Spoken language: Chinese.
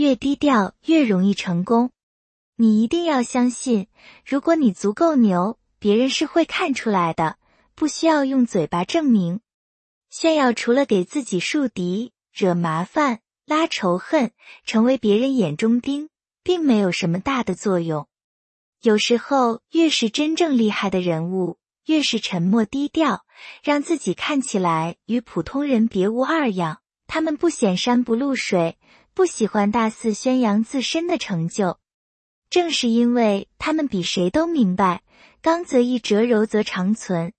越低调越容易成功。你一定要相信，如果你足够牛，别人是会看出来的，不需要用嘴巴证明。炫耀除了给自己树敌、惹麻烦、拉仇恨、成为别人眼中钉，并没有什么大的作用。有时候，越是真正厉害的人物，越是沉默低调，让自己看起来与普通人别无二样。他们不显山不露水，不喜欢大肆宣扬自身的成就。正是因为他们比谁都明白“刚则易折，柔则长存”。